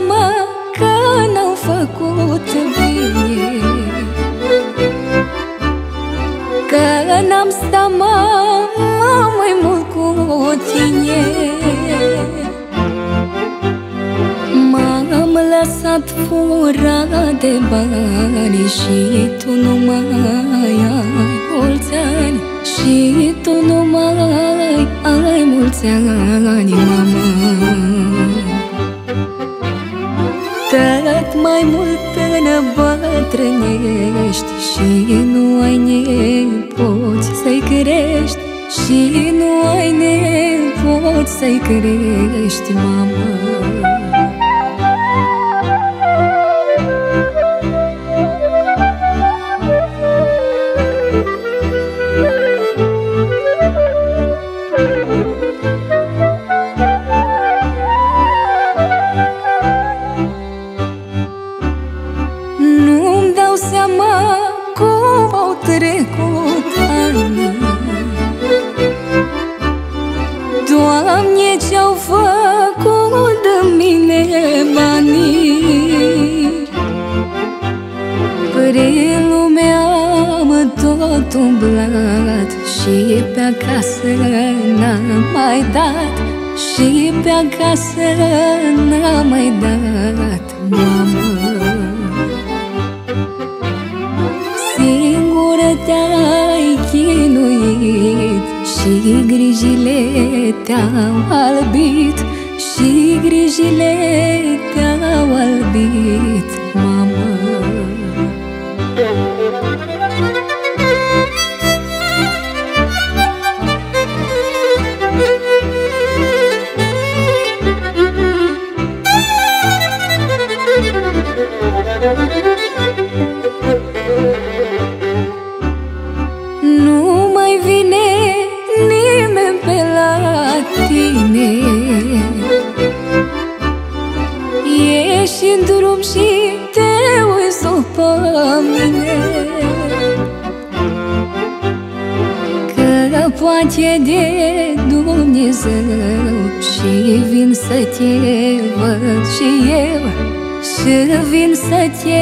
Iartă-mă că n-am făcut bine. Că n-am stat mama mai mult cu tine. M-am lăsat furat de bani Și tu nu mai ai mulți ani. Și tu nu mai ai mulți ani, mama înnăbătrânești Și nu ai nepoți să-i crești. Și nu ai nepoți să-i crești, mama trecut ani Doamne, ce-au făcut de mine banii? Prin lume am tot umblat Și pe acasă n-am mai dat Și pe acasă n-am mai dat, mamă te-ai chinuit Și grijile te-au albit Și grijile te-au albit, mamă. Ești în drum și te uiți după mine. Că poate de Dumnezeu Și vin să te văd și eu. Și vin să te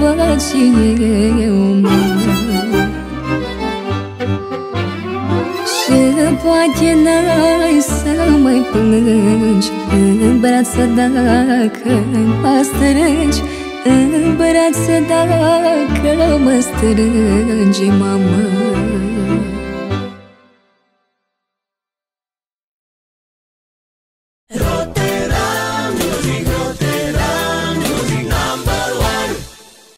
văd și eu, mama poate n-ai să mai plângi. În brață dacă mă strângi În brață dacă mă strângi, mamă